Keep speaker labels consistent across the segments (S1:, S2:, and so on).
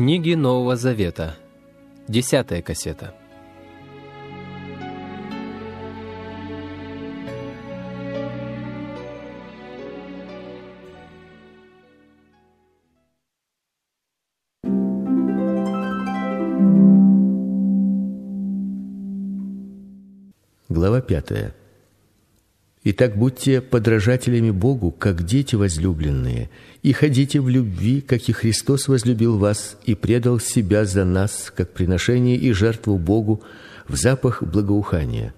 S1: Книги Нового Завета. Десятая кассета.
S2: Глава пятая. Итак, будьте подражателями Богу, как дети возлюбленные, и ходите в любви, как и Христос возлюбил вас и предал себя за нас, как приношение и жертву Богу в запах благоухания.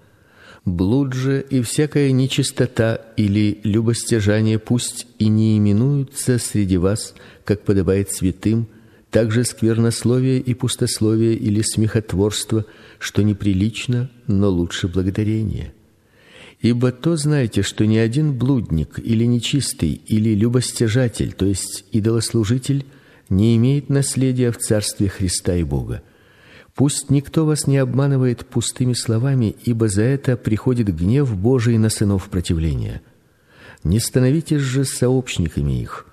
S2: Блуд же и всякая нечистота или любостяжание пусть и не именуются среди вас, как подобает святым, также сквернословие и пустословие или смехотворство, что неприлично, но лучше благодарение. Ибо то знаете, что ни один блудник или нечистый или любостяжатель, то есть идолослужитель, не имеет наследия в царстве Христа и Бога. Пусть никто вас не обманывает пустыми словами, ибо за это приходит гнев Божий на сынов противления. Не становитесь же сообщниками их,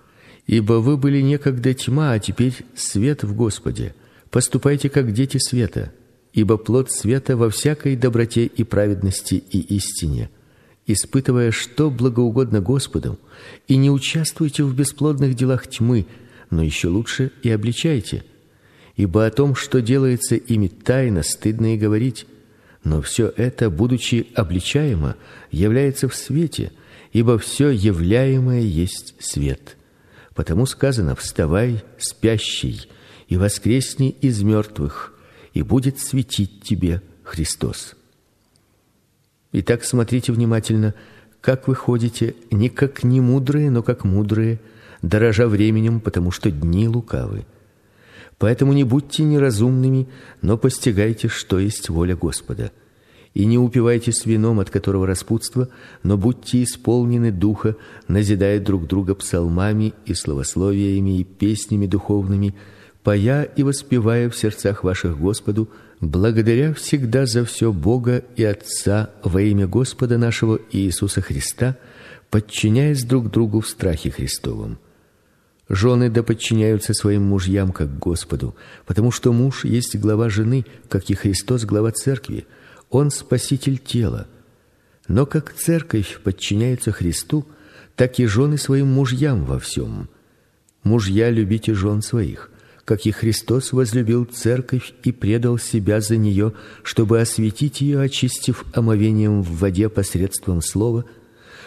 S2: ибо вы были некогда тьма, а теперь свет в Господе. Поступайте как дети света, ибо плод света во всякой доброте и праведности и истине испытывая, что благоугодно Господу, и не участвуйте в бесплодных делах тьмы, но еще лучше и обличайте. Ибо о том, что делается ими тайно, стыдно и говорить, но все это, будучи обличаемо, является в свете, ибо все являемое есть свет. Потому сказано: вставай, спящий, и воскресни из мертвых, и будет светить тебе Христос. Итак, смотрите внимательно, как вы ходите, не как не мудрые, но как мудрые, дорожа временем, потому что дни лукавы. Поэтому не будьте неразумными, но постигайте, что есть воля Господа. И не упивайтесь вином, от которого распутство, но будьте исполнены духа, назидая друг друга псалмами и словословиями и песнями духовными, поя и воспевая в сердцах ваших Господу благодаря всегда за все Бога и Отца во имя Господа нашего Иисуса Христа, подчиняясь друг другу в страхе Христовом. Жены да подчиняются своим мужьям как Господу, потому что муж есть глава жены, как и Христос глава церкви. Он спаситель тела. Но как церковь подчиняется Христу, так и жены своим мужьям во всем. Мужья любите жен своих, как и Христос возлюбил церковь и предал себя за нее, чтобы осветить ее, очистив омовением в воде посредством слова,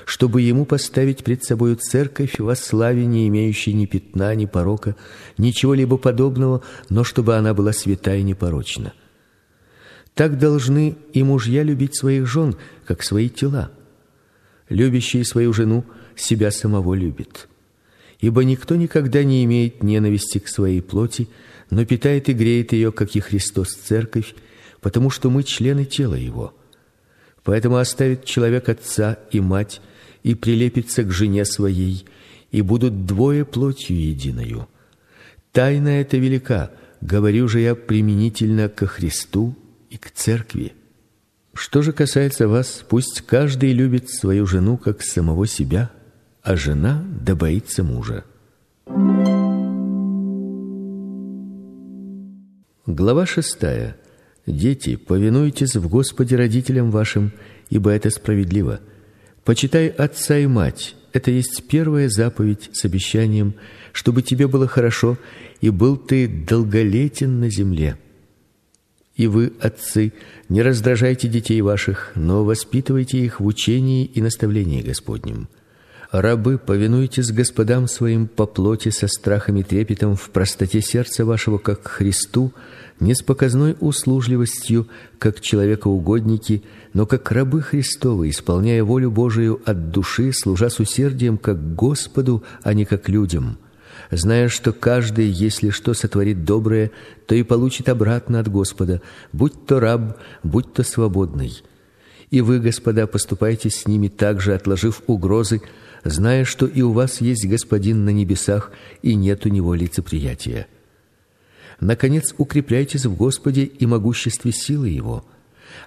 S2: чтобы ему поставить пред собою церковь во славе, не имеющей ни пятна, ни порока, ничего либо подобного, но чтобы она была свята и непорочна. Так должны и мужья любить своих жен, как свои тела. Любящий свою жену себя самого любит. Ибо никто никогда не имеет ненависти к своей плоти, но питает и греет ее, как и Христос церковь, потому что мы члены тела его. Поэтому оставит человек отца и мать и прилепится к жене своей, и будут двое плотью единою. Тайна эта велика, говорю же я применительно ко Христу и к церкви. Что же касается вас, пусть каждый любит свою жену как самого себя, а жена да боится мужа. Глава шестая. Дети, повинуйтесь в Господе родителям вашим, ибо это справедливо. Почитай отца и мать. Это есть первая заповедь с обещанием, чтобы тебе было хорошо и был ты долголетен на земле. И вы, отцы, не раздражайте детей ваших, но воспитывайте их в учении и наставлении Господнем. Рабы, повинуйтесь господам своим по плоти со страхом и трепетом в простоте сердца вашего, как Христу, не с показной услужливостью, как человекоугодники, но как рабы Христовы, исполняя волю Божию от души, служа с усердием как Господу, а не как людям, зная, что каждый, если что сотворит доброе, то и получит обратно от Господа, будь то раб, будь то свободный. И вы, господа, поступайте с ними также, отложив угрозы, зная, что и у вас есть Господин на небесах, и нет у него лицеприятия. Наконец, укрепляйтесь в Господе и могуществе силы его.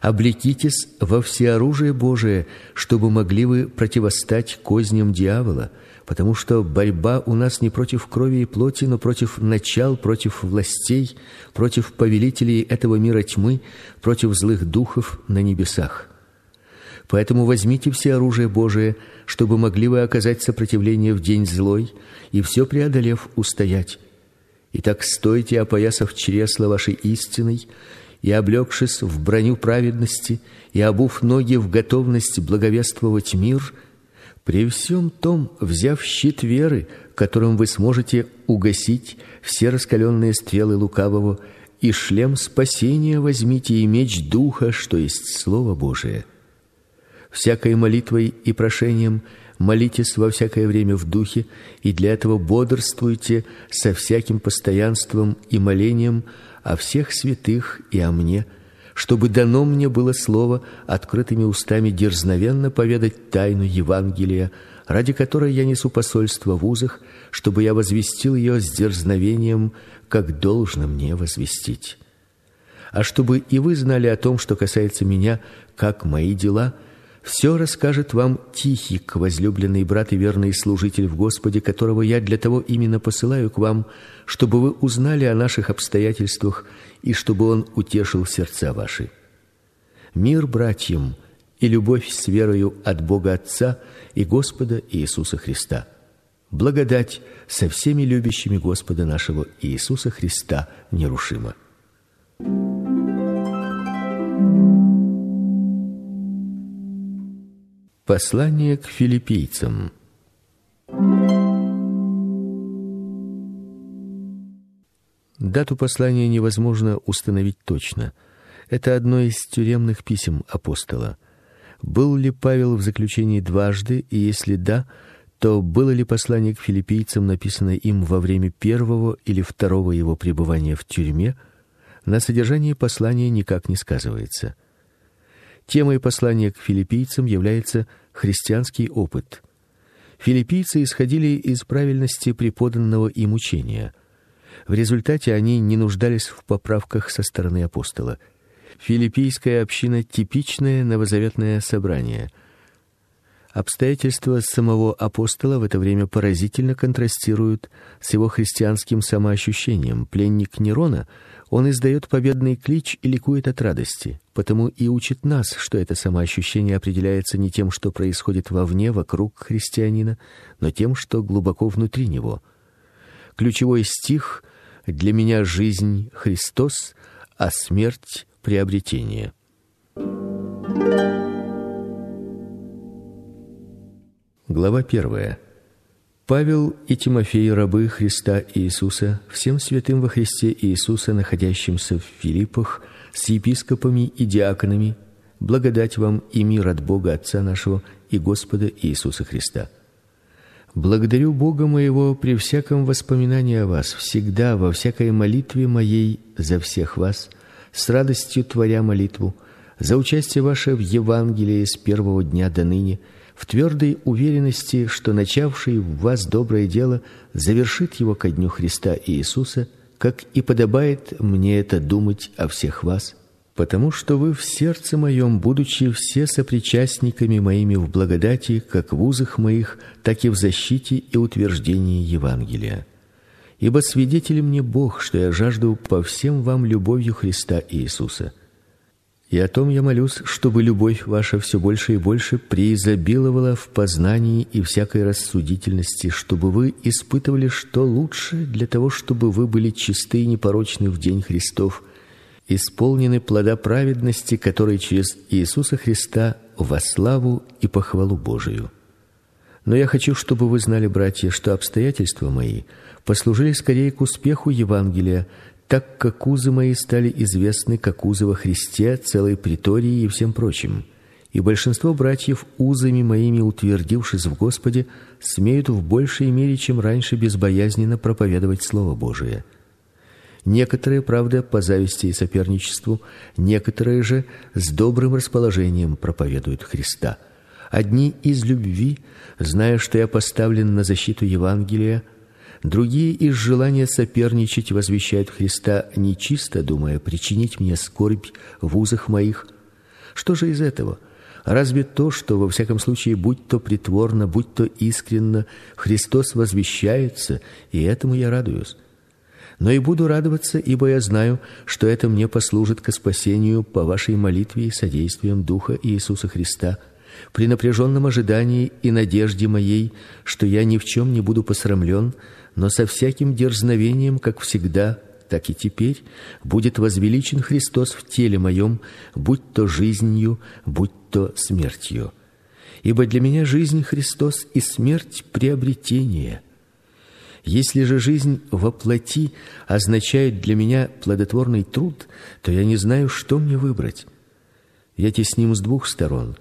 S2: Облекитесь во всеоружие Божие, чтобы могли вы противостать козням дьявола, потому что борьба у нас не против крови и плоти, но против начал, против властей, против повелителей этого мира тьмы, против злых духов на небесах. Поэтому возьмите все оружие Божие, чтобы могли вы оказать сопротивление в день злой и все преодолев устоять. Итак, стойте, опоясав чресла вашей истиной, и облегшись в броню праведности, и обув ноги в готовность благовествовать мир, при всем том, взяв щит веры, которым вы сможете угасить все раскаленные стрелы лукавого, и шлем спасения возьмите и меч духа, что есть слово Божие. Всякой молитвой и прошением молитесь во всякое время в духе, и для этого бодрствуйте со всяким постоянством и молением о всех святых и о мне, чтобы дано мне было слово открытыми устами дерзновенно поведать тайну Евангелия, ради которой я несу посольство в узах, чтобы я возвестил ее с дерзновением, как должно мне возвестить. А чтобы и вы знали о том, что касается меня, как мои дела – все расскажет вам Тихик, возлюбленный брат и верный служитель в Господе, которого я для того именно посылаю к вам, чтобы вы узнали о наших обстоятельствах и чтобы он утешил сердца ваши. Мир братьям и любовь с верою от Бога Отца и Господа Иисуса Христа. Благодать со всеми любящими Господа нашего Иисуса Христа нерушима. Послание к филиппийцам. Дату послания невозможно установить точно. Это одно из тюремных писем апостола. Был ли Павел в заключении дважды, и если да, то было ли послание к филиппийцам написано им во время первого или второго его пребывания в тюрьме, на содержании послания никак не сказывается. Темой послания к филиппийцам является христианский опыт. Филиппийцы исходили из правильности преподанного им учения. В результате они не нуждались в поправках со стороны апостола. Филиппийская община типичное новозаветное собрание. Обстоятельства самого апостола в это время поразительно контрастируют с его христианским самоощущением. Пленник Нерона он издает победный клич и ликует от радости, потому и учит нас, что это самоощущение определяется не тем, что происходит вовне, вокруг христианина, но тем, что глубоко внутри него. Ключевой стих для меня жизнь Христос, а смерть приобретение. Глава первая. Павел и Тимофей, рабы Христа Иисуса, всем святым во Христе Иисуса, находящимся в Филиппах, с епископами и диаконами, благодать вам и мир от Бога Отца нашего и Господа Иисуса Христа. Благодарю Бога моего при всяком воспоминании о вас, всегда во всякой молитве моей за всех вас, с радостью творя молитву за участие ваше в Евангелии с первого дня до ныне – в твердой уверенности, что начавший в вас доброе дело завершит его ко дню Христа Иисуса, как и подобает мне это думать о всех вас, потому что вы в сердце моем, будучи все сопричастниками моими в благодати, как в узах моих, так и в защите и утверждении Евангелия. Ибо свидетель мне Бог, что я жажду по всем вам любовью Христа Иисуса. И о том я молюсь, чтобы любовь ваша все больше и больше преизобиловала в познании и всякой рассудительности, чтобы вы испытывали, что лучше для того, чтобы вы были чисты и непорочны в день Христов, исполнены плода праведности, который через Иисуса Христа во славу и похвалу Божию. Но я хочу, чтобы вы знали, братья, что обстоятельства мои послужили скорее к успеху Евангелия, так как узы мои стали известны как узы во Христе целой притории и всем прочим. И большинство братьев узами моими утвердившись в Господе, смеют в большей мере, чем раньше, безбоязненно проповедовать слово Божие. Некоторые, правда, по зависти и соперничеству, некоторые же с добрым расположением проповедуют Христа. Одни из любви, зная, что я поставлен на защиту Евангелия, Другие из желания соперничать возвещают Христа нечисто, думая причинить мне скорбь в узах моих, Что же из этого? Разве то, что во всяком случае будь то притворно, будь то искренно, Христос возвещается, и этому я радуюсь. Но и буду радоваться, ибо я знаю, что это мне послужит ко спасению по вашей молитве и содействием Духа Иисуса Христа при напряженном ожидании и надежде моей, что я ни в чем не буду посрамлен, но со всяким дерзновением, как всегда, так и теперь будет возвеличен Христос в теле моем, будь то жизнью, будь то смертью. Ибо для меня жизнь Христос и смерть приобретение. Если же жизнь во плоти означает для меня плодотворный труд, то я не знаю, что мне выбрать. Я тесним с двух сторон.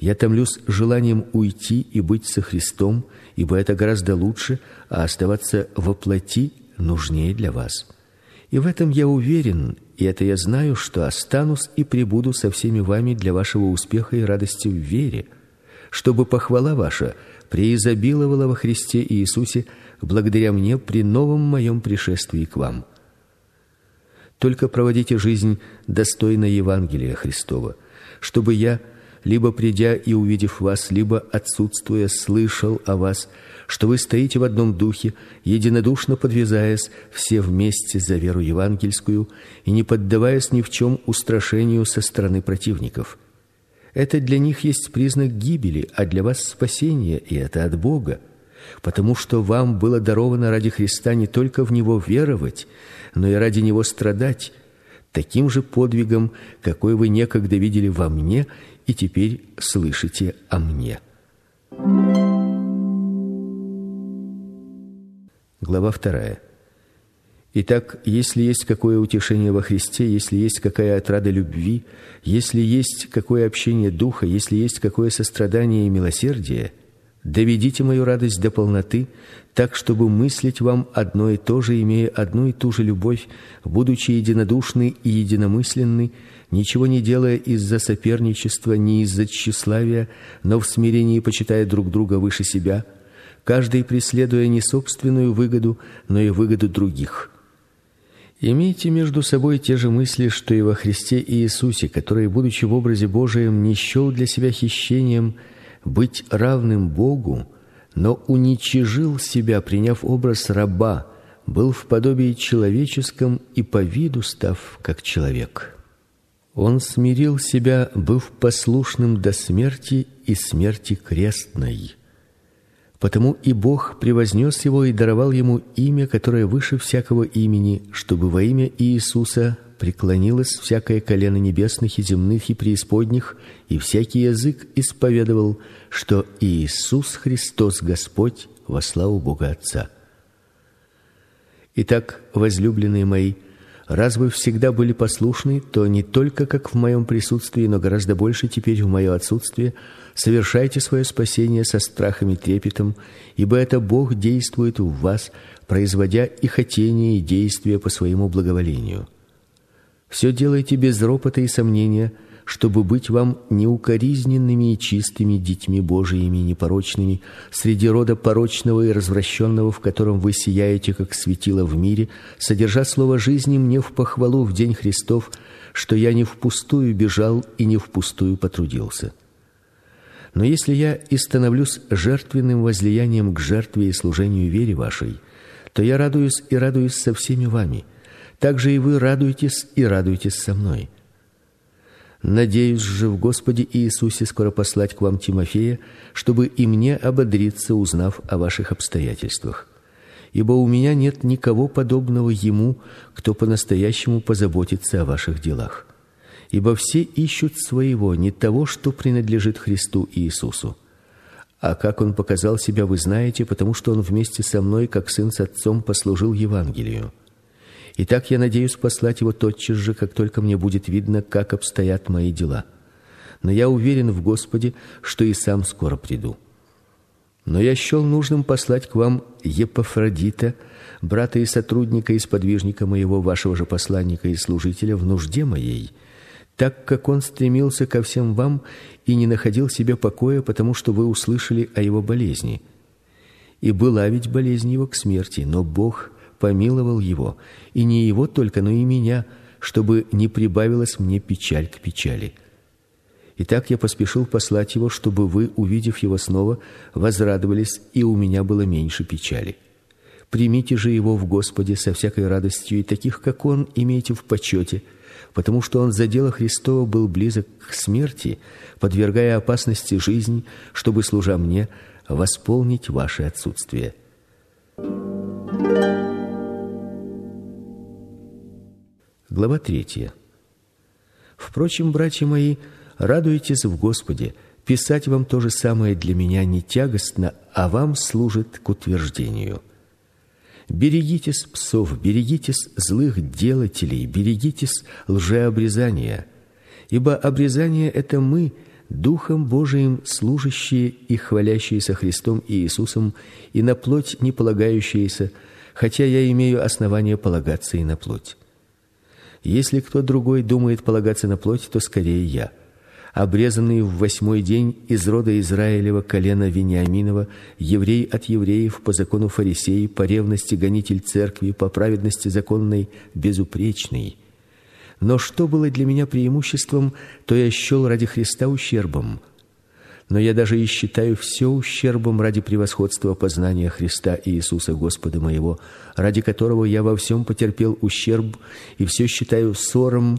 S2: Я томлюсь желанием уйти и быть со Христом, ибо это гораздо лучше, а оставаться во плоти нужнее для вас. И в этом я уверен, и это я знаю, что останусь и пребуду со всеми вами для вашего успеха и радости в вере, чтобы похвала ваша преизобиловала во Христе Иисусе благодаря мне при новом моем пришествии к вам. Только проводите жизнь достойно Евангелия Христова, чтобы я либо придя и увидев вас, либо отсутствуя слышал о вас, что вы стоите в одном духе, единодушно подвязаясь все вместе за веру евангельскую и не поддаваясь ни в чем устрашению со стороны противников. Это для них есть признак гибели, а для вас спасение, и это от Бога, потому что вам было даровано ради Христа не только в него веровать, но и ради него страдать таким же подвигом, какой вы некогда видели во мне и теперь слышите о мне. Глава вторая. Итак, если есть какое утешение во Христе, если есть какая отрада любви, если есть какое общение духа, если есть какое сострадание и милосердие, доведите мою радость до полноты, так чтобы мыслить вам одно и то же, имея одну и ту же любовь, будучи единодушны и единомысленны, ничего не делая из-за соперничества, ни из-за тщеславия, но в смирении почитая друг друга выше себя, каждый преследуя не собственную выгоду, но и выгоду других. Имейте между собой те же мысли, что и во Христе Иисусе, который, будучи в образе Божием, не счел для себя хищением быть равным Богу, но уничижил себя, приняв образ раба, был в подобии человеческом и по виду став как человек. Он смирил себя, быв послушным до смерти и смерти крестной. Потому и Бог превознес его и даровал ему имя, которое выше всякого имени, чтобы во имя Иисуса преклонилось всякое колено небесных и земных и преисподних, и всякий язык исповедовал, что Иисус Христос Господь во славу Бога Отца. Итак, возлюбленные мои, Раз вы всегда были послушны, то не только как в моем присутствии, но гораздо больше теперь в мое отсутствие совершайте свое спасение со страхом и трепетом, ибо это Бог действует в вас, производя и хотение, и действия по своему благоволению. Все делайте без ропота и сомнения, чтобы быть вам неукоризненными и чистыми детьми Божиими, непорочными среди рода порочного и развращенного, в котором вы сияете как светило в мире, содержа слово жизни мне в похвалу в день Христов, что я не впустую бежал и не впустую потрудился. Но если я и становлюсь жертвенным возлиянием к жертве и служению вере вашей, то я радуюсь и радуюсь со всеми вами. Также и вы радуйтесь и радуйтесь со мной. Надеюсь же в Господе Иисусе скоро послать к вам Тимофея, чтобы и мне ободриться, узнав о ваших обстоятельствах. Ибо у меня нет никого подобного ему, кто по-настоящему позаботится о ваших делах. Ибо все ищут своего, не того, что принадлежит Христу Иисусу. А как он показал себя, вы знаете, потому что он вместе со мной, как сын с отцом, послужил Евангелию. Итак, я надеюсь послать его тотчас же, как только мне будет видно, как обстоят мои дела. Но я уверен в Господе, что и сам скоро приду. Но я счел нужным послать к вам Епафродита, брата и сотрудника и сподвижника моего, вашего же посланника и служителя в нужде моей, так как он стремился ко всем вам и не находил себе покоя, потому что вы услышали о его болезни. И была ведь болезнь его к смерти, но Бог помиловал его, и не его только, но и меня, чтобы не прибавилась мне печаль к печали. Итак, я поспешил послать его, чтобы вы, увидев его снова, возрадовались, и у меня было меньше печали. Примите же его в Господе со всякой радостью, и таких, как он, имейте в почете, потому что он за дело Христово был близок к смерти, подвергая опасности жизнь, чтобы служа мне восполнить ваше отсутствие. Глава третья. Впрочем, братья мои, Радуйтесь в Господе. Писать вам то же самое для меня не тягостно, а вам служит к утверждению. Берегитесь псов, берегитесь злых делателей, берегитесь лжеобрезания. Ибо обрезание это мы, духом Божиим служащие и хвалящиеся Христом и Иисусом, и на плоть не полагающиеся, хотя я имею основание полагаться и на плоть. Если кто другой думает полагаться на плоть, то скорее я обрезанный в восьмой день из рода Израилева колена Вениаминова, еврей от евреев по закону фарисей, по ревности гонитель церкви, по праведности законной безупречный. Но что было для меня преимуществом, то я счел ради Христа ущербом. Но я даже и считаю все ущербом ради превосходства познания Христа и Иисуса Господа моего, ради которого я во всем потерпел ущерб и все считаю ссором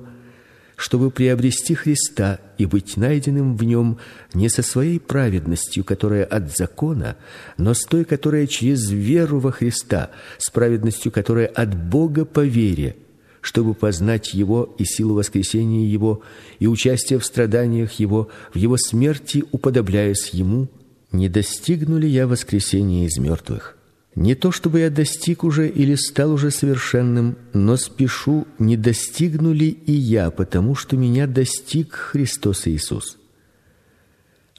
S2: чтобы приобрести Христа и быть найденным в нем не со своей праведностью, которая от закона, но с той, которая через веру во Христа, с праведностью, которая от Бога по вере, чтобы познать его и силу воскресения его и участие в страданиях его, в его смерти уподобляясь ему, не достигну ли я воскресения из мертвых? Не то чтобы я достиг уже или стал уже совершенным, но спешу, не достигну ли и я, потому что меня достиг Христос Иисус.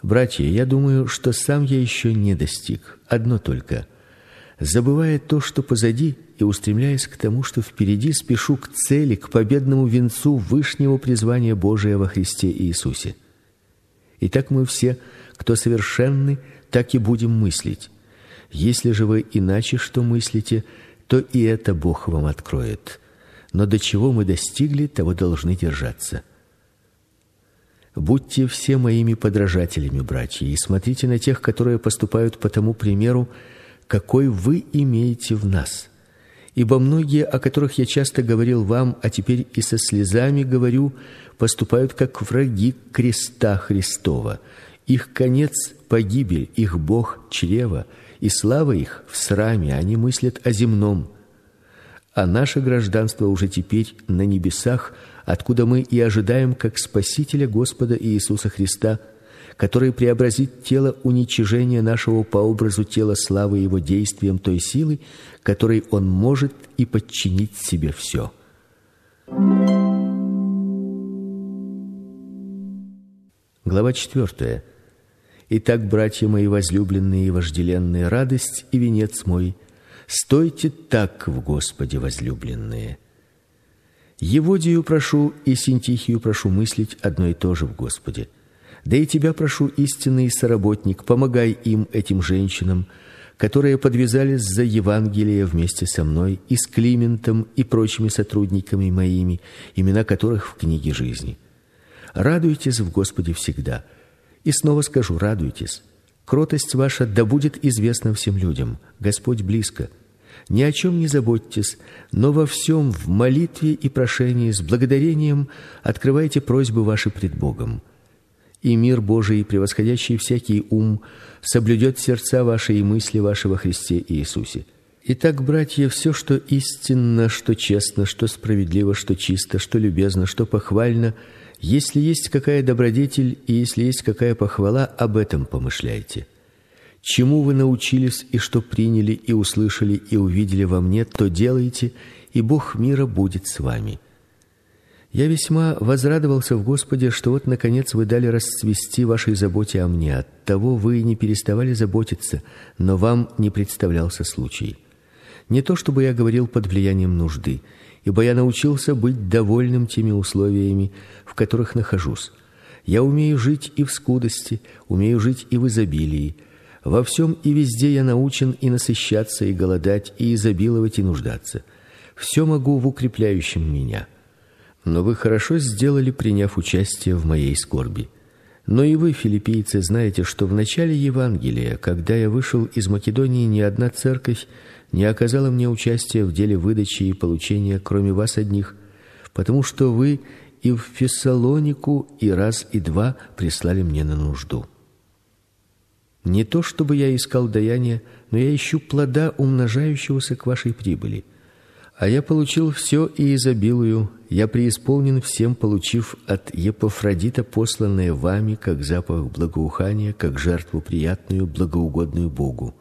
S2: Братья, я думаю, что сам я еще не достиг. Одно только забывая то, что позади, и устремляясь к тому, что впереди, спешу к цели, к победному венцу вышнего призвания Божия во Христе Иисусе. И так мы все, кто совершенны, так и будем мыслить. Если же вы иначе что мыслите, то и это Бог вам откроет. Но до чего мы достигли, того должны держаться. Будьте все моими подражателями, братья, и смотрите на тех, которые поступают по тому примеру, какой вы имеете в нас. Ибо многие, о которых я часто говорил вам, а теперь и со слезами говорю, поступают как враги креста Христова. Их конец погибель, их бог чрево, и слава их в сраме, они мыслят о земном. А наше гражданство уже теперь на небесах, откуда мы и ожидаем как спасителя Господа Иисуса Христа, который преобразит тело уничижения нашего по образу тела славы его действием той силы, которой он может и подчинить себе все. Глава четвертая. Итак, братья мои возлюбленные и вожделенные, радость и венец мой, стойте так в Господе, возлюбленные. Еводию прошу и Синтихию прошу мыслить одно и то же в Господе. Да и тебя прошу, истинный соработник, помогай им этим женщинам, которые подвязались за Евангелие вместе со мной и с Климентом и прочими сотрудниками моими, имена которых в книге жизни. Радуйтесь в Господе всегда. И снова скажу: радуйтесь. Кротость ваша да будет известна всем людям. Господь близко. Ни о чем не заботьтесь, но во всем в молитве и прошении с благодарением открывайте просьбы ваши пред Богом. И мир Божий, превосходящий всякий ум, соблюдет сердца ваши и мысли ваши во Христе Иисусе. Итак, братья, все, что истинно, что честно, что справедливо, что чисто, что любезно, что похвально, если есть какая добродетель и если есть какая похвала, об этом помышляйте. Чему вы научились и что приняли и услышали и увидели во мне, то делайте, и Бог мира будет с вами. Я весьма возрадовался в Господе, что вот наконец вы дали расцвести вашей заботе о мне. От того вы не переставали заботиться, но вам не представлялся случай. Не то чтобы я говорил под влиянием нужды, ибо я научился быть довольным теми условиями, в которых нахожусь. Я умею жить и в скудости, умею жить и в изобилии. Во всем и везде я научен и насыщаться, и голодать, и изобиловать, и нуждаться. Все могу в укрепляющем меня. Но вы хорошо сделали, приняв участие в моей скорби. Но и вы, филиппийцы, знаете, что в начале Евангелия, когда я вышел из Македонии, ни одна церковь не оказала мне участия в деле выдачи и получения, кроме вас одних, потому что вы и в Фессалонику и раз и два прислали мне на нужду. Не то чтобы я искал даяния, но я ищу плода умножающегося к вашей прибыли. А я получил все и изобилую, я преисполнен всем, получив от Епафродита посланное вами как запах благоухания, как жертву приятную, благоугодную Богу.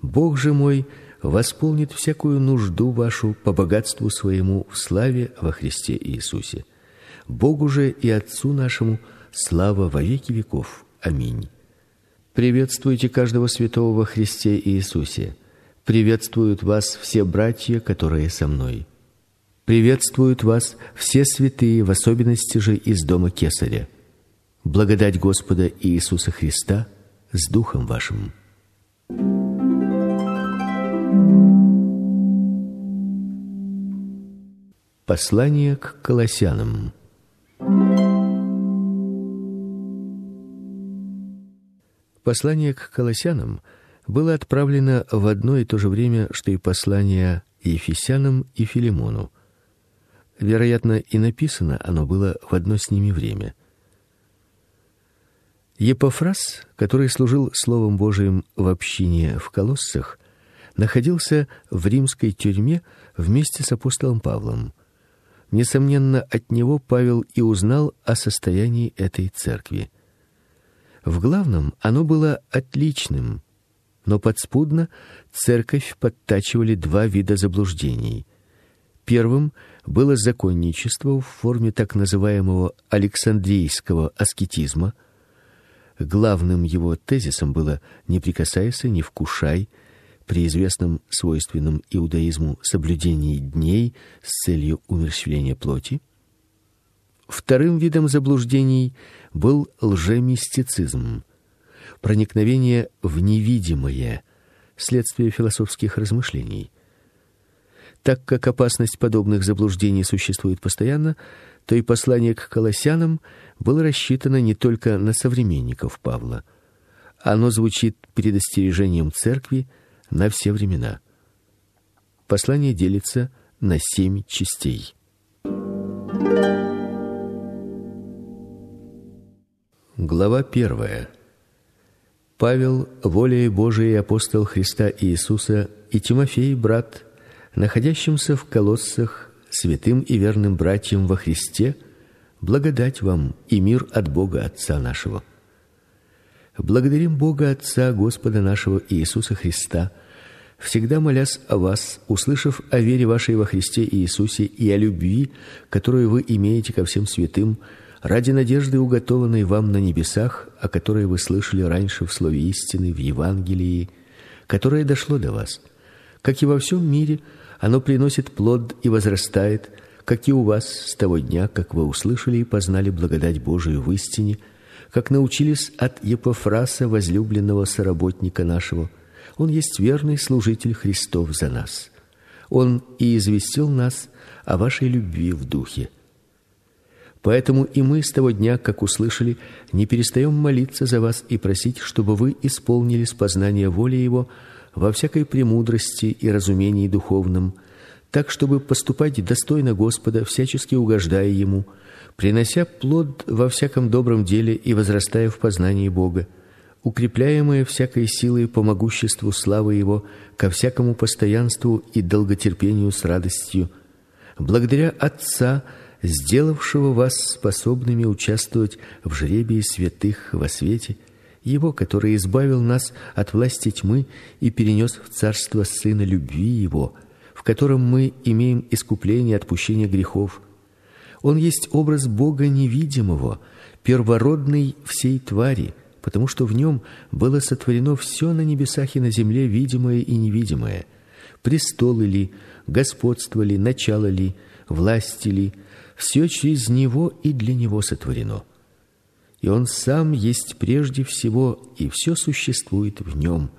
S2: Бог же мой восполнит всякую нужду вашу по богатству своему в славе во Христе Иисусе. Богу же и Отцу нашему слава во веки веков. Аминь. Приветствуйте каждого святого во Христе Иисусе. Приветствуют вас все братья, которые со мной. Приветствуют вас все святые, в особенности же из дома Кесаря. Благодать Господа Иисуса Христа с духом вашим. Послание к Колоссянам. Послание к Колоссянам было отправлено в одно и то же время, что и послание Ефесянам и Филимону. Вероятно, и написано оно было в одно с ними время. Епофрас, который служил словом Божиим в общине в Колоссах, находился в римской тюрьме вместе с апостолом Павлом. Несомненно, от него Павел и узнал о состоянии этой церкви. В главном оно было отличным, но подспудно церковь подтачивали два вида заблуждений. Первым было законничество в форме так называемого Александрийского аскетизма. Главным его тезисом было: не прикасайся, не вкушай, при известном свойственном иудаизму соблюдении дней с целью умерщвления плоти. Вторым видом заблуждений был лжемистицизм, проникновение в невидимое, следствие философских размышлений. Так как опасность подобных заблуждений существует постоянно, то и послание к колоссянам было рассчитано не только на современников Павла. Оно звучит предостережением церкви на все времена. Послание делится на семь частей. Глава первая. Павел, волей Божией апостол Христа Иисуса, и Тимофей, брат, находящимся в колоссах, святым и верным братьям во Христе, благодать вам и мир от Бога Отца нашего. Благодарим Бога Отца Господа нашего Иисуса Христа, всегда молясь о вас, услышав о вере вашей во Христе Иисусе и о любви, которую вы имеете ко всем святым, ради надежды, уготованной вам на небесах, о которой вы слышали раньше в слове истины в Евангелии, которое дошло до вас. Как и во всем мире, оно приносит плод и возрастает, как и у вас с того дня, как вы услышали и познали благодать Божию в истине, как научились от Епофраса, возлюбленного соработника нашего, он есть верный служитель Христов за нас. Он и известил нас о вашей любви в духе. Поэтому и мы с того дня, как услышали, не перестаем молиться за вас и просить, чтобы вы исполнили познание воли его во всякой премудрости и разумении духовном, так чтобы поступать достойно Господа, всячески угождая ему, принося плод во всяком добром деле и возрастая в познании Бога укрепляемые всякой силой по могуществу славы его ко всякому постоянству и долготерпению с радостью, благодаря Отца, сделавшего вас способными участвовать в жребии святых во свете, его, который избавил нас от власти тьмы и перенес в царство сына любви его, в котором мы имеем искупление отпущение грехов. Он есть образ Бога невидимого, первородный всей твари, потому что в нем было сотворено все на небесах и на земле, видимое и невидимое, престолы ли, господство ли, начало ли, власти ли, все через него и для него сотворено. И он сам есть прежде всего, и все существует в нем.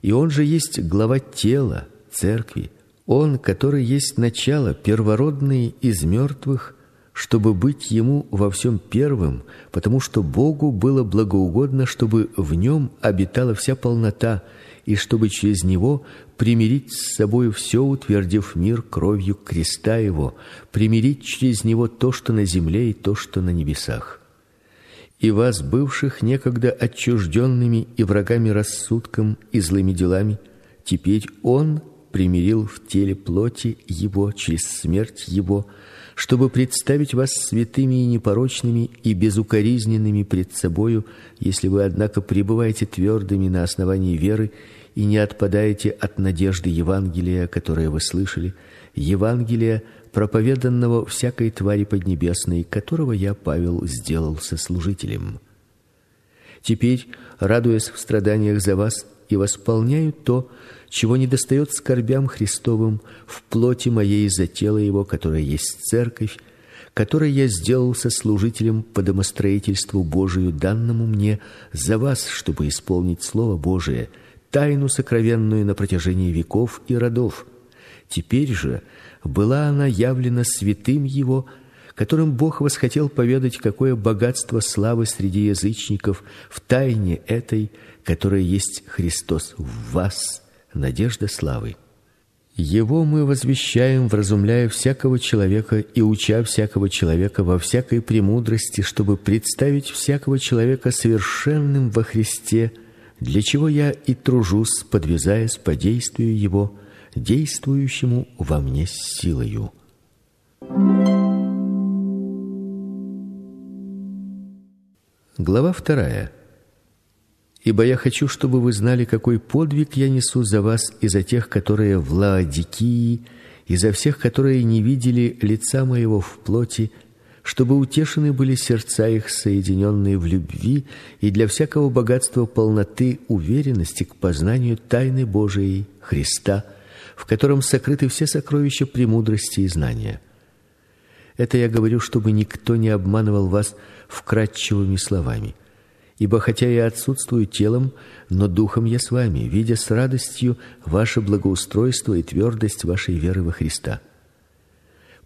S2: И он же есть глава тела, церкви. Он, который есть начало первородный из мертвых, чтобы быть ему во всем первым, потому что Богу было благоугодно, чтобы в нем обитала вся полнота, и чтобы через него примирить с собой все, утвердив мир кровью креста его, примирить через него то, что на земле, и то, что на небесах. И вас, бывших некогда отчужденными и врагами рассудком и злыми делами, теперь он примирил в теле плоти его через смерть его, чтобы представить вас святыми и непорочными и безукоризненными пред собою, если вы однако пребываете твердыми на основании веры и не отпадаете от надежды Евангелия, которое вы слышали, Евангелия, проповеданного всякой твари поднебесной, которого я, Павел, сделался служителем. Теперь, радуясь в страданиях за вас, и восполняю то, чего недостает скорбям Христовым в плоти моей за тело его, которое есть церковь, которой я сделался служителем по домостроительству Божию, данному мне за вас, чтобы исполнить слово Божие, тайну сокровенную на протяжении веков и родов. Теперь же была она явлена святым его, которым Бог восхотел поведать, какое богатство славы среди язычников в тайне этой, которая есть Христос в вас надежда славы. Его мы возвещаем, вразумляя всякого человека и уча всякого человека во всякой премудрости, чтобы представить всякого человека совершенным во Христе, для чего я и тружусь, подвязаясь по действию его, действующему во мне силою. Глава вторая. Ибо я хочу, чтобы вы знали, какой подвиг я несу за вас и за тех, которые в Лаодикии, и за всех, которые не видели лица моего в плоти, чтобы утешены были сердца их, соединенные в любви, и для всякого богатства полноты уверенности к познанию тайны Божией Христа, в котором сокрыты все сокровища премудрости и знания. Это я говорю, чтобы никто не обманывал вас вкратчивыми словами. Ибо хотя я отсутствую телом, но духом я с вами, видя с радостью ваше благоустройство и твердость вашей веры во Христа.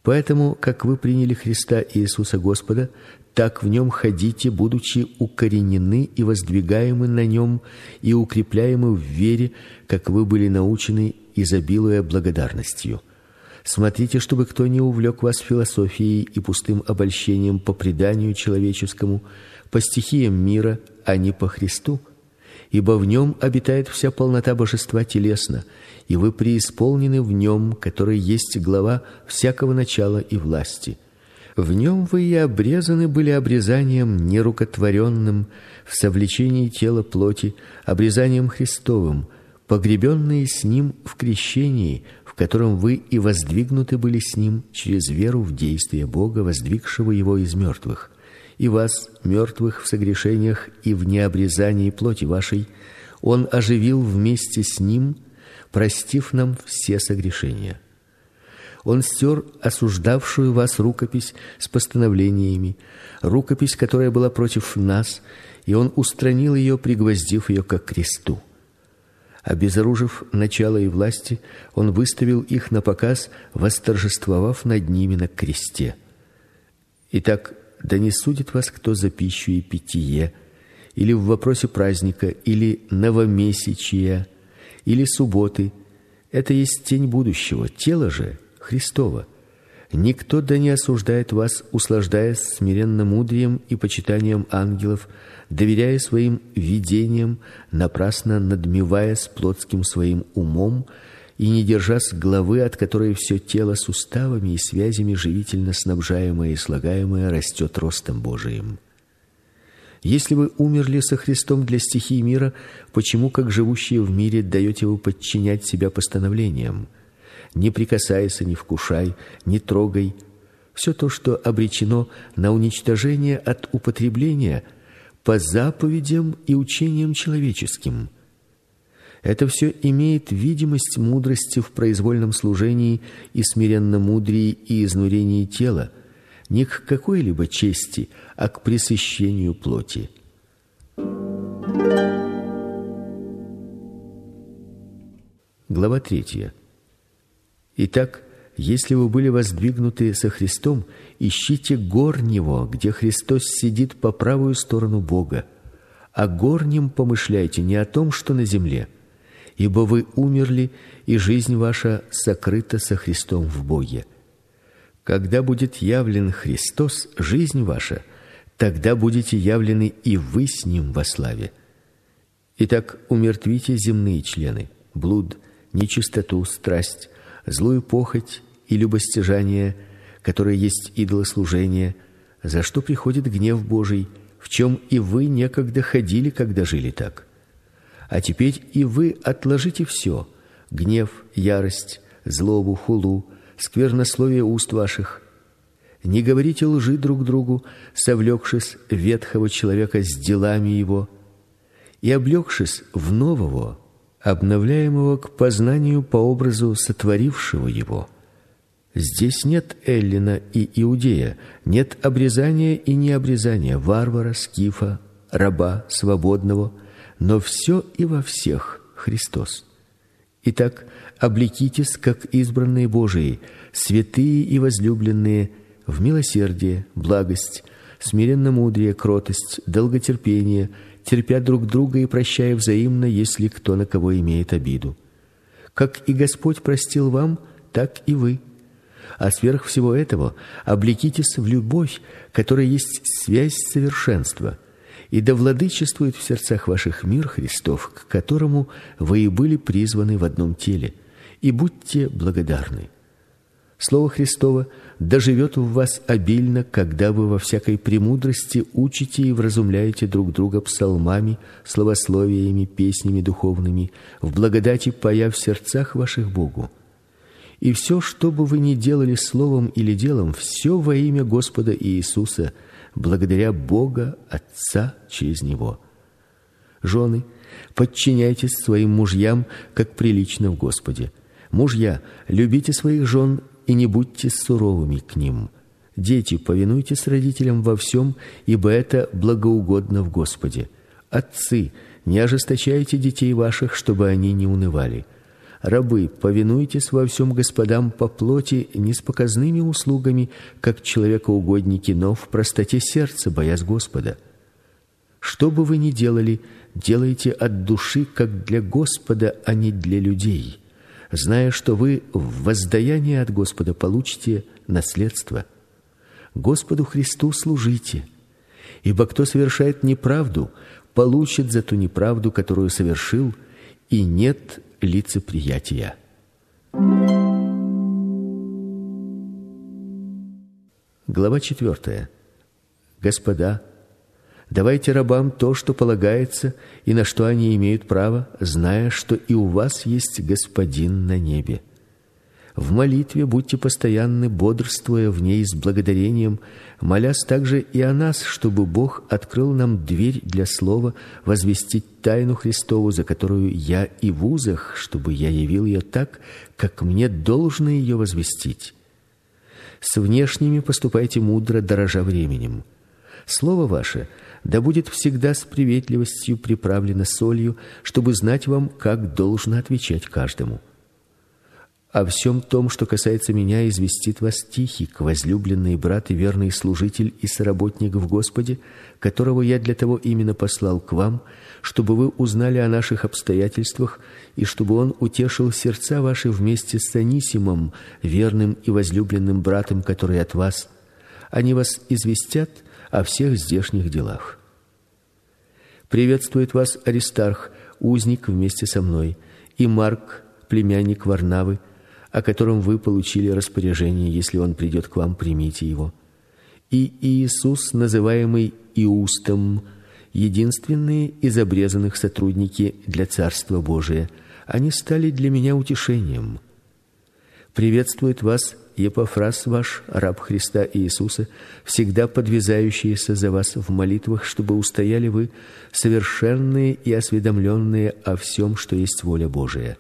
S2: Поэтому, как вы приняли Христа Иисуса Господа, так в нем ходите, будучи укоренены и воздвигаемы на нем и укрепляемы в вере, как вы были научены, изобилуя благодарностью. Смотрите, чтобы кто не увлек вас философией и пустым обольщением по преданию человеческому, по стихиям мира, а не по Христу, ибо в нем обитает вся полнота божества телесно, и вы преисполнены в нем, который есть глава всякого начала и власти. В нем вы и обрезаны были обрезанием нерукотворенным в совлечении тела плоти, обрезанием Христовым, погребенные с ним в крещении, в котором вы и воздвигнуты были с ним через веру в действие Бога, воздвигшего его из мертвых и вас, мертвых в согрешениях и в необрезании плоти вашей, он оживил вместе с ним, простив нам все согрешения. Он стер осуждавшую вас рукопись с постановлениями, рукопись, которая была против нас, и он устранил ее, пригвоздив ее к кресту. Обезоружив начало и власти, он выставил их на показ, восторжествовав над ними на кресте. Итак, да не судит вас кто за пищу и питье, или в вопросе праздника, или новомесячия, или субботы. Это есть тень будущего, тело же Христово. Никто да не осуждает вас, услаждаясь смиренным мудрием и почитанием ангелов, доверяя своим видениям, напрасно надмеваясь плотским своим умом, и не держась главы, от которой все тело суставами и связями живительно снабжаемое и слагаемое растет ростом Божиим. Если вы умерли со Христом для стихий мира, почему, как живущие в мире, даете вы подчинять себя постановлениям? Не прикасайся, не вкушай, не трогай. Все то, что обречено на уничтожение от употребления по заповедям и учениям человеческим – это все имеет видимость мудрости в произвольном служении и смиренно-мудрии и изнурении тела, не к какой-либо чести, а к пресыщению плоти. Глава третья. Итак, если вы были воздвигнуты со Христом, ищите гор него, где Христос сидит по правую сторону Бога. О горнем помышляйте не о том, что на земле, ибо вы умерли, и жизнь ваша сокрыта со Христом в Боге. Когда будет явлен Христос, жизнь ваша, тогда будете явлены и вы с ним во славе. Итак, умертвите земные члены: блуд, нечистоту, страсть, злую похоть и любостяжание, которое есть идолослужение, за что приходит гнев Божий, в чем и вы некогда ходили, когда жили так. А теперь и вы отложите все: гнев, ярость, злобу, хулу, сквернословие уст ваших. Не говорите лжи друг другу, совлекшись ветхого человека с делами его, и облегшись в нового, обновляемого к познанию по образу сотворившего его. Здесь нет эллина и иудея, нет обрезания и необрезания, варвара, скифа, раба, свободного, но все и во всех Христос. Итак, облекитесь как избранные Божии, святые и возлюбленные, в милосердие, благость, смиренно-мудрее, кротость, долготерпение, терпя друг друга и прощая взаимно, если кто на кого имеет обиду. Как и Господь простил вам, так и вы. А сверх всего этого облекитесь в любовь, которая есть связь совершенства. И да владычествует в сердцах ваших мир Христов, к которому вы и были призваны в одном теле. И будьте благодарны. Слово Христово да живет в вас обильно, когда вы во всякой премудрости учите и вразумляете друг друга псалмами, словословиями, песнями духовными, в благодати поя в сердцах ваших Богу. И все, что бы вы ни делали словом или делом, все во имя Господа Иисуса, благодаря Бога Отца через него. Жены, подчиняйтесь своим мужьям, как прилично в Господе. Мужья, любите своих жен и не будьте суровыми к ним. Дети, повинуйтесь родителям во всем, ибо это благоугодно в Господе. Отцы, не ожесточайте детей ваших, чтобы они не унывали. Рабы, повинуйтесь во всем господам по плоти не с показными услугами, как человекоугодники, но в простоте сердца, боясь Господа. Что бы вы ни делали, делайте от души, как для Господа, а не для людей зная, что вы в воздаяние от Господа получите наследство. Господу Христу служите. Ибо кто совершает неправду, получит за ту неправду, которую совершил, и нет лицеприятия. Глава четвертая. Господа, Давайте рабам то, что полагается, и на что они имеют право, зная, что и у вас есть Господин на небе. В молитве будьте постоянны, бодрствуя в ней с благодарением, молясь также и о нас, чтобы Бог открыл нам дверь для слова возвестить тайну Христову, за которую я и в узах, чтобы я явил ее так, как мне должно ее возвестить. С внешними поступайте мудро, дорожа временем. Слово ваше да будет всегда с приветливостью приправлено солью, чтобы знать вам, как должно отвечать каждому. О всем том, что касается меня, известит вас Тихик, возлюбленный брат и верный служитель и соработник в Господе, которого я для того именно послал к вам, чтобы вы узнали о наших обстоятельствах и чтобы он утешил сердца ваши вместе с Анисимом, верным и возлюбленным братом, который от вас. Они вас известят о всех здешних делах. Приветствует вас Аристарх, узник вместе со мной, и Марк, племянник Варнавы, о котором вы получили распоряжение, если он придет к вам, примите его. И Иисус, называемый Иустом, единственные из обрезанных сотрудники для Царства Божия, они стали для меня утешением. Приветствует вас Епофрас ваш, раб Христа Иисуса, всегда подвязающийся за вас в молитвах, чтобы устояли вы совершенные и осведомленные о всем, что есть воля Божия.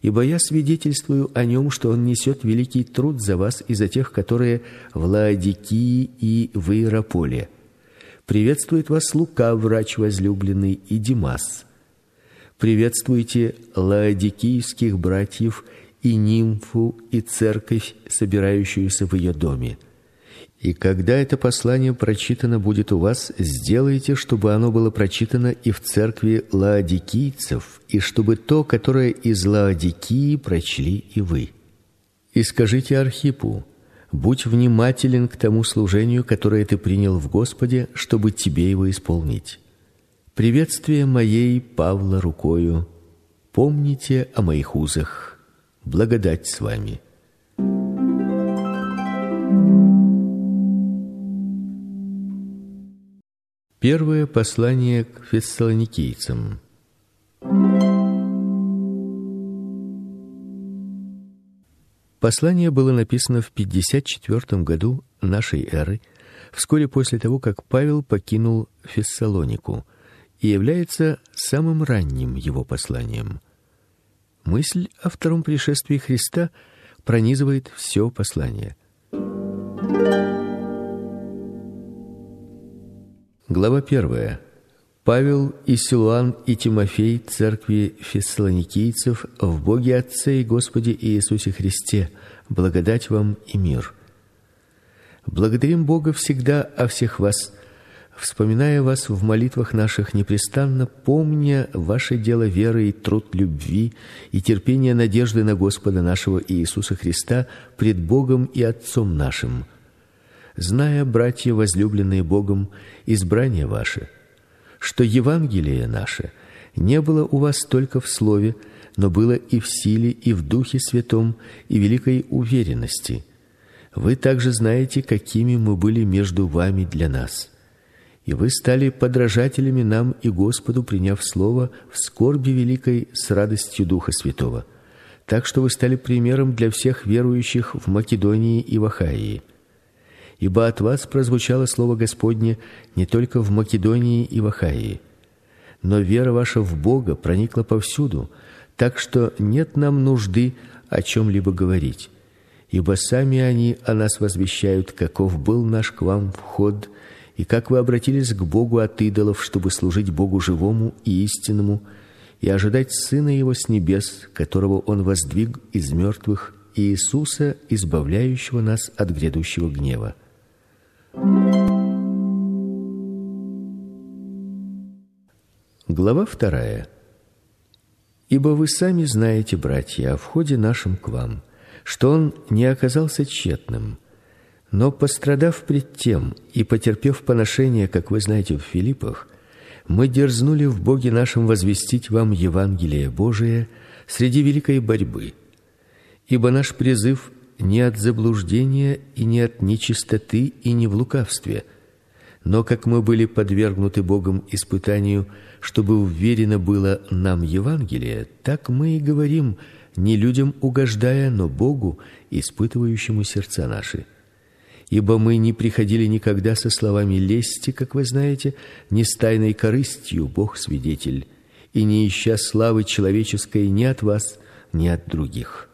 S2: Ибо я свидетельствую о нем, что он несет великий труд за вас и за тех, которые в Лаодикии и в Иераполе. Приветствует вас Лука, врач возлюбленный, и Димас. Приветствуйте лаодикийских братьев и нимфу, и церковь, собирающуюся в ее доме. И когда это послание прочитано будет у вас, сделайте, чтобы оно было прочитано и в церкви лаодикийцев, и чтобы то, которое из Лаодикии прочли и вы. И скажите Архипу: будь внимателен к тому служению, которое ты принял в Господе, чтобы тебе его исполнить. Приветствие моей Павла рукою. Помните о моих узах. Благодать с вами. Первое послание к фессалоникийцам. Послание было написано в 54 году нашей эры, вскоре после того, как Павел покинул Фессалонику, и является самым ранним его посланием. Мысль о втором пришествии Христа пронизывает все послание. Глава первая. Павел и Силуан и Тимофей церкви фессалоникийцев в Боге Отце и Господе Иисусе Христе. Благодать вам и мир. Благодарим Бога всегда о всех вас, вспоминая вас в молитвах наших непрестанно, помня ваше дело веры и труд любви и терпение надежды на Господа нашего Иисуса Христа пред Богом и Отцом нашим. Зная, братья возлюбленные Богом, избрание ваше, что Евангелие наше не было у вас только в слове, но было и в силе, и в духе святом, и великой уверенности. Вы также знаете, какими мы были между вами для нас. И вы стали подражателями нам и Господу, приняв слово в скорби великой с радостью Духа Святого. Так что вы стали примером для всех верующих в Македонии и в Ахаии ибо от вас прозвучало слово Господне не только в Македонии и в Ахаии, но вера ваша в Бога проникла повсюду, так что нет нам нужды о чем либо говорить. Ибо сами они о нас возвещают, каков был наш к вам вход, и как вы обратились к Богу от идолов, чтобы служить Богу живому и истинному, и ожидать сына его с небес, которого он воздвиг из мертвых, Иисуса, избавляющего нас от грядущего гнева. Глава вторая. Ибо вы сами знаете, братья, о входе нашем к вам, что он не оказался тщетным, но пострадав пред тем и потерпев поношение, как вы знаете в Филиппах, мы дерзнули в Боге нашем возвестить вам Евангелие Божие среди великой борьбы. Ибо наш призыв не от заблуждения и не от нечистоты и не в лукавстве, но как мы были подвергнуты Богом испытанию, чтобы уверено было нам Евангелие, так мы и говорим, не людям угождая, но Богу, испытывающему сердца наши. Ибо мы не приходили никогда со словами лести, как вы знаете, не с тайной корыстью, Бог свидетель, и не ища славы человеческой ни от вас, ни от других.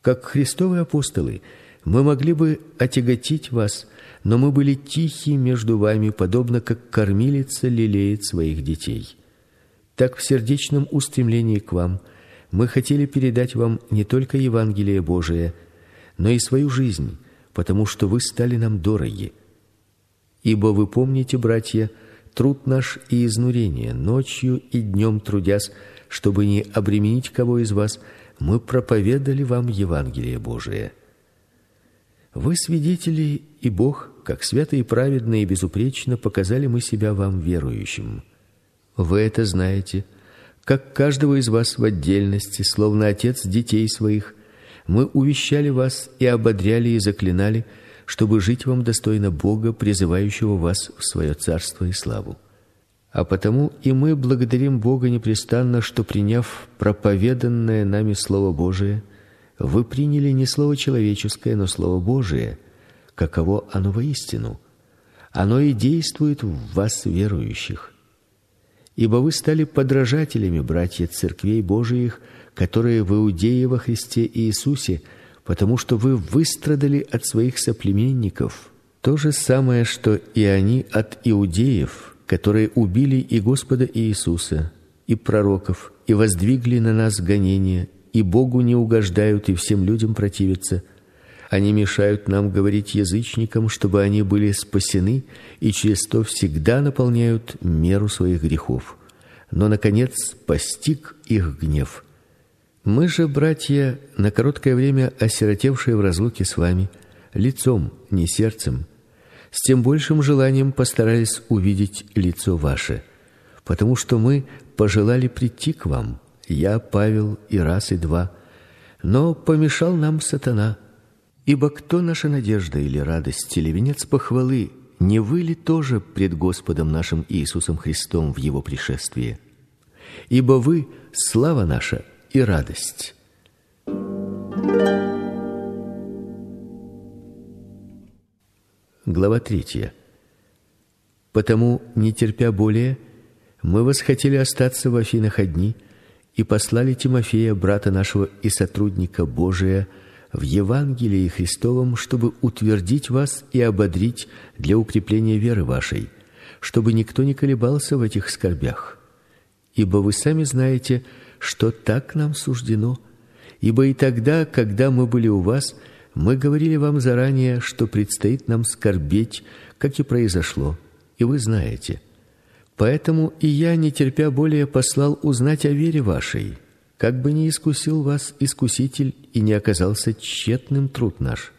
S2: Как христовые апостолы, мы могли бы отяготить вас, но мы были тихи между вами, подобно как кормилица лелеет своих детей. Так в сердечном устремлении к вам мы хотели передать вам не только Евангелие Божие, но и свою жизнь, потому что вы стали нам дороги. Ибо вы помните, братья, труд наш и изнурение, ночью и днем трудясь, чтобы не обременить кого из вас, мы проповедали вам Евангелие Божие. Вы свидетели, и Бог, как свято и праведно и безупречно показали мы себя вам верующим. Вы это знаете, как каждого из вас в отдельности, словно отец детей своих, мы увещали вас и ободряли и заклинали, чтобы жить вам достойно Бога, призывающего вас в свое царство и славу. А потому и мы благодарим Бога непрестанно, что приняв проповеданное нами слово Божие, вы приняли не слово человеческое, но слово Божие, каково оно воистину. Оно и действует в вас верующих. Ибо вы стали подражателями братья церквей Божиих, которые в Иудее во Христе Иисусе, потому что вы выстрадали от своих соплеменников то же самое, что и они от иудеев которые убили и Господа Иисуса, и пророков, и воздвигли на нас гонения, и Богу не угождают и всем людям противятся. Они мешают нам говорить язычникам, чтобы они были спасены, и через то всегда наполняют меру своих грехов. Но наконец постиг их гнев. Мы же, братья, на короткое время осиротевшие в разлуке с вами, лицом, не сердцем, с тем большим желанием постарались увидеть лицо ваше, потому что мы пожелали прийти к вам я, Павел, и раз и два, но помешал нам сатана. Ибо кто наша надежда или радость, или венец похвалы, не вы ли тоже пред Господом нашим Иисусом Христом в его пришествии? Ибо вы слава наша и радость. Глава третья. Потому, не терпя более, мы восхотели остаться в Афинах одни – и послали Тимофея, брата нашего и сотрудника Божия, в Евангелии Христовом, чтобы утвердить вас и ободрить для укрепления веры вашей, чтобы никто не колебался в этих скорбях. Ибо вы сами знаете, что так нам суждено. Ибо и тогда, когда мы были у вас, мы говорили вам заранее, что предстоит нам скорбеть, как и произошло, и вы знаете. Поэтому и я, не терпя более, послал узнать о вере вашей, как бы не искусил вас искуситель и не оказался тщетным труд наш.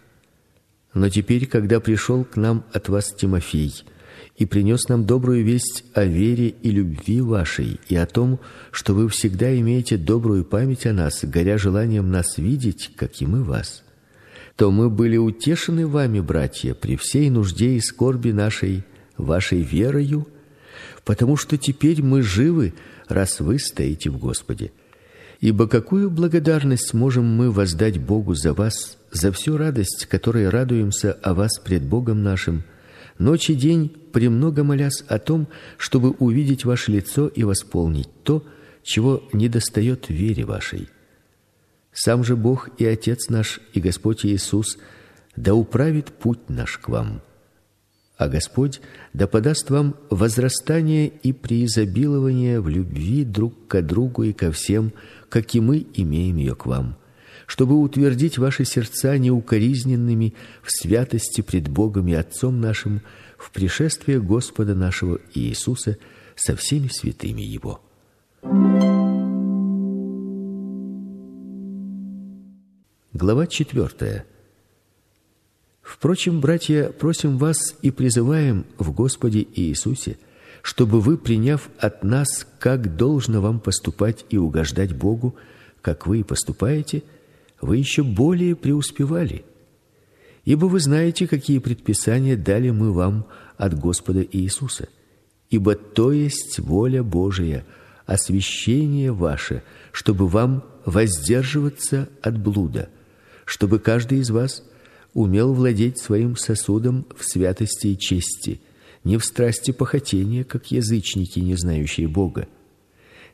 S2: Но теперь, когда пришел к нам от вас Тимофей и принес нам добрую весть о вере и любви вашей и о том, что вы всегда имеете добрую память о нас, горя желанием нас видеть, как и мы вас, то мы были утешены вами, братья, при всей нужде и скорби нашей, вашей верою потому что теперь мы живы, раз вы стоите в Господе. Ибо какую благодарность можем мы воздать Богу за вас, за всю радость, которой радуемся о вас пред Богом нашим, ночь и день премного молясь о том, чтобы увидеть ваше лицо и восполнить то, чего недостает вере вашей. Сам же Бог и Отец наш и Господь Иисус да управит путь наш к вам а Господь да подаст вам возрастание и преизобилование в любви друг к другу и ко всем, как и мы имеем ее к вам, чтобы утвердить ваши сердца неукоризненными в святости пред Богом и Отцом нашим в пришествии Господа нашего Иисуса со всеми святыми его. Глава четвертая. Впрочем, братья, просим вас и призываем в Господе Иисусе, чтобы вы, приняв от нас, как должно вам поступать и угождать Богу, как вы и поступаете, вы еще более преуспевали. Ибо вы знаете, какие предписания дали мы вам от Господа Иисуса. Ибо то есть воля Божия, освящение ваше, чтобы вам воздерживаться от блуда, чтобы каждый из вас умел владеть своим сосудом в святости и чести, не в страсти похотения, как язычники, не знающие Бога,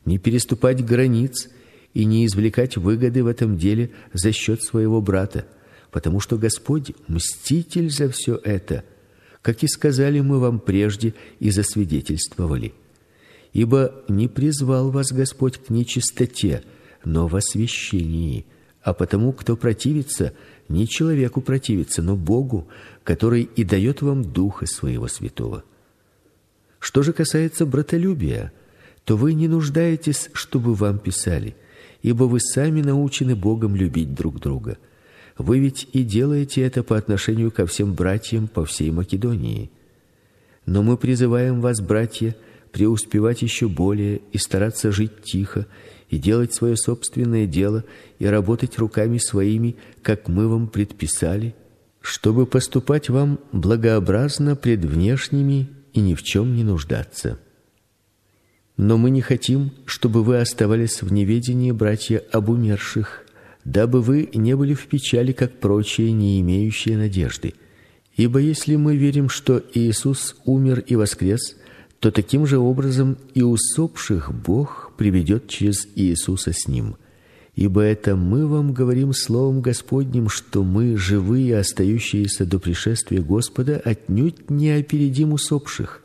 S2: не переступать границ и не извлекать выгоды в этом деле за счет своего брата, потому что Господь мститель за все это, как и сказали мы вам прежде и засвидетельствовали. Ибо не призвал вас Господь к нечистоте, но в освящении, а потому кто противится, не человеку противиться, но Богу, который и дает вам духа своего святого. Что же касается братолюбия, то вы не нуждаетесь, чтобы вам писали, ибо вы сами научены Богом любить друг друга. Вы ведь и делаете это по отношению ко всем братьям по всей Македонии. Но мы призываем вас, братья, преуспевать еще более и стараться жить тихо и делать свое собственное дело и работать руками своими, как мы вам предписали, чтобы поступать вам благообразно пред внешними и ни в чем не нуждаться. Но мы не хотим, чтобы вы оставались в неведении, братья, об умерших, дабы вы не были в печали, как прочие, не имеющие надежды. Ибо если мы верим, что Иисус умер и воскрес, то таким же образом и усопших Бог приведет через Иисуса с ним. Ибо это мы вам говорим словом Господним, что мы живые, остающиеся до пришествия Господа, отнюдь не опередим усопших.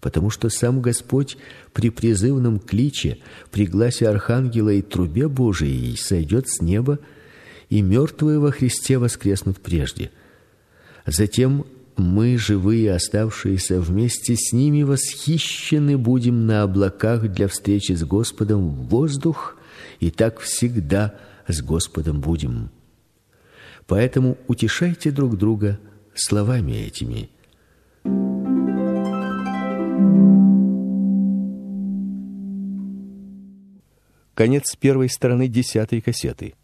S2: потому что сам Господь при призывном кличе, при гласе архангела и трубе Божией сойдет с неба, и мертвые во Христе воскреснут прежде. Затем мы, живые, оставшиеся вместе с ними, восхищены будем на облаках для встречи с Господом в воздух, и так всегда с Господом будем. Поэтому утешайте друг друга словами этими.
S3: Конец первой стороны десятой кассеты.